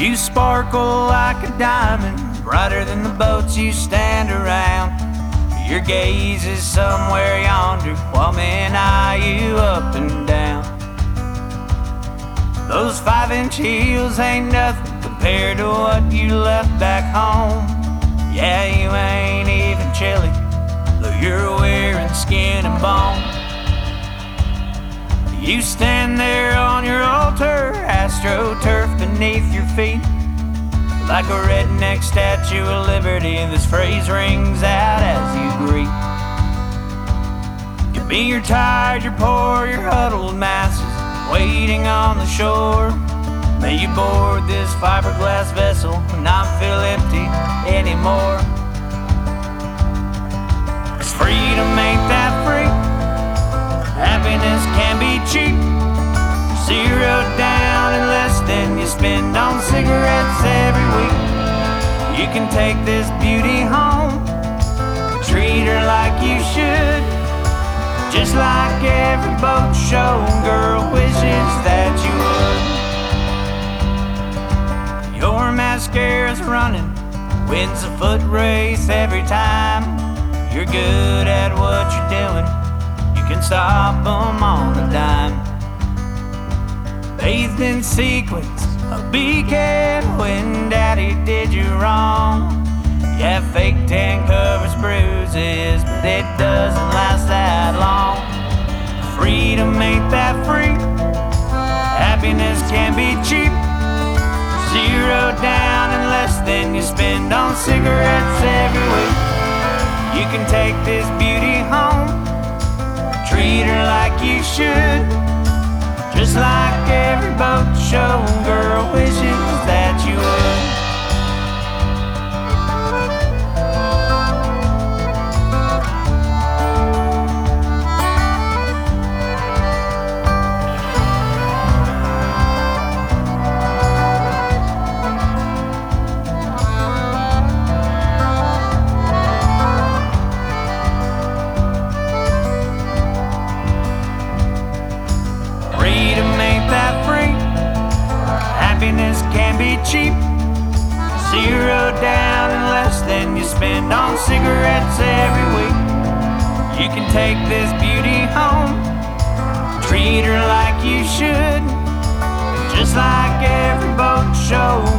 You sparkle like a diamond, brighter than the boats you stand around. Your gaze is somewhere yonder, while men eye you up and down. Those five inch heels ain't nothing compared to what you left back home. Yeah, you ain't even chilly, though you're wearing skin and bone. You stand there on your altar, astroturf beneath your feet. Like a redneck statue of liberty, this phrase rings out as you greet. Could be your tired, your poor, your huddled masses waiting on the shore. May you board this fiberglass vessel and not feel empty anymore. Cause freedom ain't that free. Happiness can be cheap. Zero down spend on cigarettes every week. You can take this beauty home, treat her like you should. Just like every boat show girl wishes that you would. Your mascara's running, wins a foot race every time. You're good at what you're doing, you can stop 'em on a dime. Bathed in sequins, a beacon when daddy did you wrong. Yeah, fake tan covers bruises, but it doesn't last that long. Freedom ain't that free, happiness can be cheap. Zero down and less than you spend on cigarettes every week. You can take this beauty home, treat her like you should. Just like every boat show girl wishes that cheap. Zero down and less than you spend on cigarettes every week. You can take this beauty home, treat her like you should. Just like every boat show